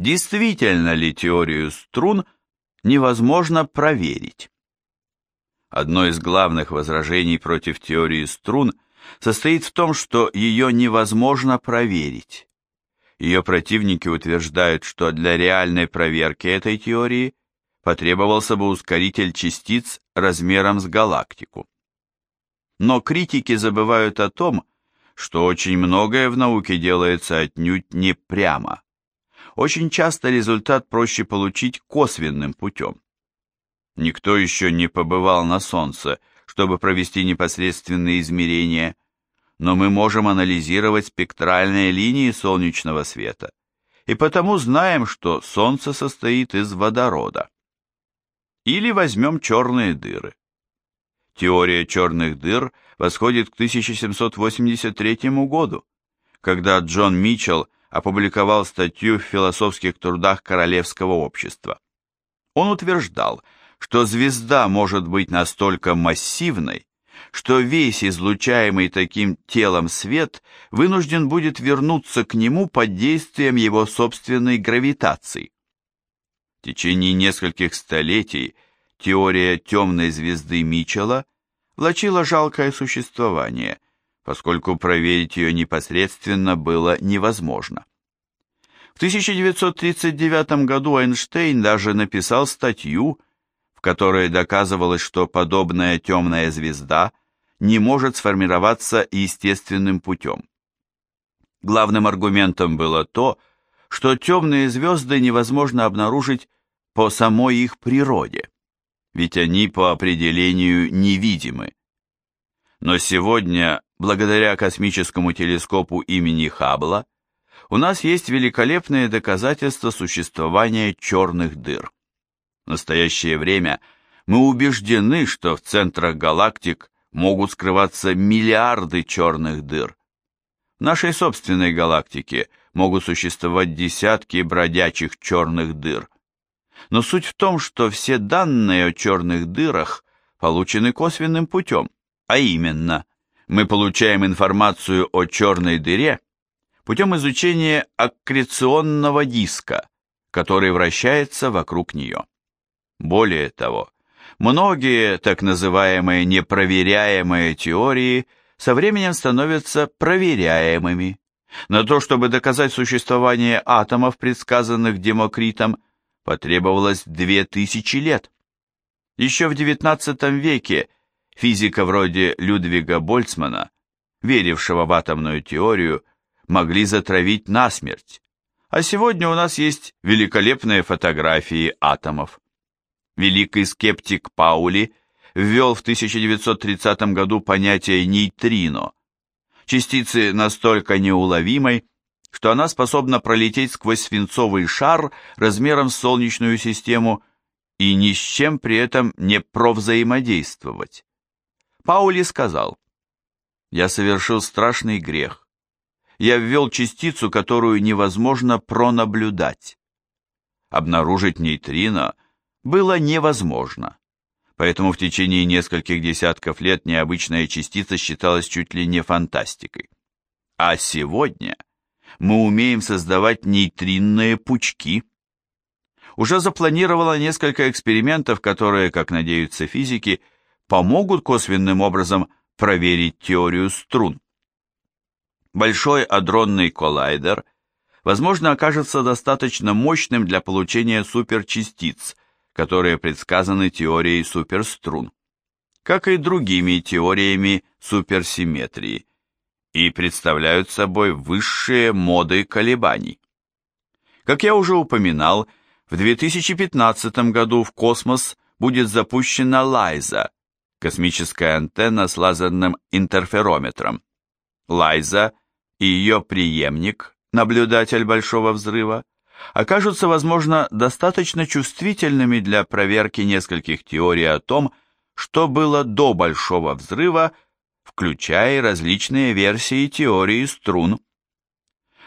действительно ли теорию струн невозможно проверить. Одно из главных возражений против теории струн состоит в том, что ее невозможно проверить. Ее противники утверждают, что для реальной проверки этой теории потребовался бы ускоритель частиц размером с галактику. Но критики забывают о том, что очень многое в науке делается отнюдь не прямо. Очень часто результат проще получить косвенным путем. Никто еще не побывал на Солнце, чтобы провести непосредственные измерения, но мы можем анализировать спектральные линии солнечного света, и потому знаем, что Солнце состоит из водорода. Или возьмем черные дыры. Теория черных дыр восходит к 1783 году, когда Джон Митчелл опубликовал статью в философских трудах Королевского общества. Он утверждал, что звезда может быть настолько массивной, что весь излучаемый таким телом свет вынужден будет вернуться к нему под действием его собственной гравитации. В течение нескольких столетий теория темной звезды Митчелла влачила жалкое существование, поскольку проверить ее непосредственно было невозможно. В 1939 году Эйнштейн даже написал статью, в которой доказывалось, что подобная темная звезда не может сформироваться естественным путем. Главным аргументом было то, что темные звезды невозможно обнаружить по самой их природе, ведь они по определению невидимы. Но сегодня, благодаря космическому телескопу имени Хаббла, у нас есть великолепные доказательства существования черных дыр. В настоящее время мы убеждены, что в центрах галактик могут скрываться миллиарды черных дыр. В нашей собственной галактике могут существовать десятки бродячих черных дыр. Но суть в том, что все данные о черных дырах получены косвенным путем, а именно, мы получаем информацию о черной дыре путем изучения аккреционного диска, который вращается вокруг нее. Более того, многие так называемые непроверяемые теории со временем становятся проверяемыми. На то, чтобы доказать существование атомов, предсказанных Демокритом, потребовалось две тысячи лет. Еще в XIX веке физика вроде Людвига Больцмана, верившего в атомную теорию, могли затравить насмерть. А сегодня у нас есть великолепные фотографии атомов великий скептик Паули ввел в 1930 году понятие нейтрино, частицы настолько неуловимой, что она способна пролететь сквозь свинцовый шар размером с Солнечную систему и ни с чем при этом не провзаимодействовать. Паули сказал, «Я совершил страшный грех. Я ввел частицу, которую невозможно пронаблюдать. Обнаружить нейтрино – было невозможно. Поэтому в течение нескольких десятков лет необычная частица считалась чуть ли не фантастикой. А сегодня мы умеем создавать нейтринные пучки. Уже запланировано несколько экспериментов, которые, как надеются физики, помогут косвенным образом проверить теорию струн. Большой адронный коллайдер, возможно, окажется достаточно мощным для получения суперчастиц, которые предсказаны теорией суперструн, как и другими теориями суперсимметрии, и представляют собой высшие моды колебаний. Как я уже упоминал, в 2015 году в космос будет запущена Лайза, космическая антенна с лазерным интерферометром. Лайза и ее преемник, наблюдатель Большого Взрыва, окажутся, возможно, достаточно чувствительными для проверки нескольких теорий о том, что было до Большого Взрыва, включая различные версии теории струн.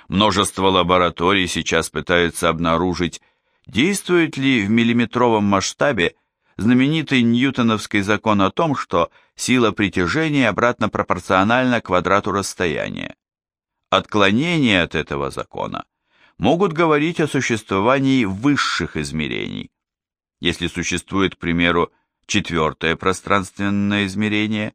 Множество лабораторий сейчас пытаются обнаружить, действует ли в миллиметровом масштабе знаменитый ньютоновский закон о том, что сила притяжения обратно пропорциональна квадрату расстояния. Отклонение от этого закона могут говорить о существовании высших измерений. Если существует, к примеру, четвертое пространственное измерение,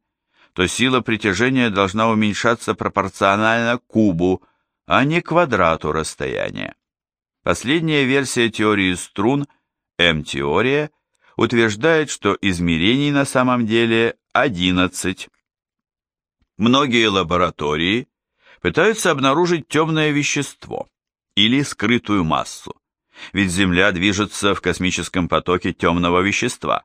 то сила притяжения должна уменьшаться пропорционально кубу, а не квадрату расстояния. Последняя версия теории струн, М-теория, утверждает, что измерений на самом деле 11. Многие лаборатории пытаются обнаружить темное вещество или скрытую массу, ведь Земля движется в космическом потоке темного вещества.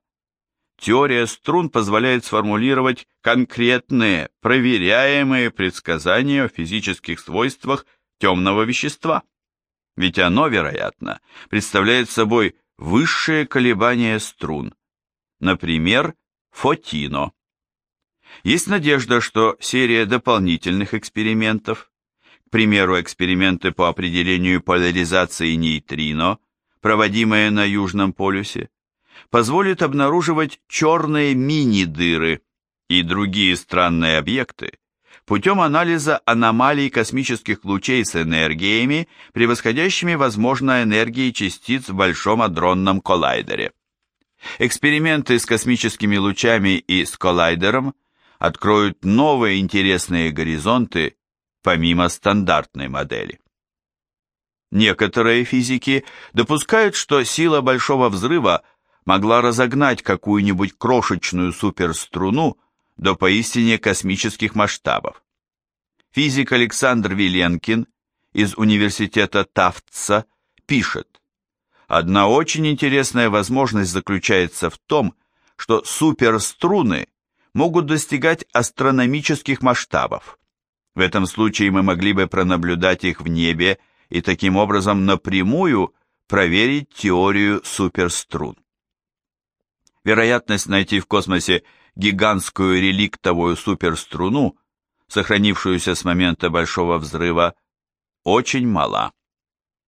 Теория струн позволяет сформулировать конкретные, проверяемые предсказания о физических свойствах темного вещества, ведь оно, вероятно, представляет собой высшее колебание струн, например, фотино. Есть надежда, что серия дополнительных экспериментов, к примеру, эксперименты по определению поляризации нейтрино, проводимые на Южном полюсе, позволит обнаруживать черные мини-дыры и другие странные объекты путем анализа аномалий космических лучей с энергиями, превосходящими, возможно, энергии частиц в Большом адронном коллайдере. Эксперименты с космическими лучами и с коллайдером откроют новые интересные горизонты помимо стандартной модели. Некоторые физики допускают, что сила Большого Взрыва могла разогнать какую-нибудь крошечную суперструну до поистине космических масштабов. Физик Александр Виленкин из университета Тафтса пишет, Одна очень интересная возможность заключается в том, что суперструны могут достигать астрономических масштабов. В этом случае мы могли бы пронаблюдать их в небе и таким образом напрямую проверить теорию суперструн. Вероятность найти в космосе гигантскую реликтовую суперструну, сохранившуюся с момента Большого взрыва, очень мала.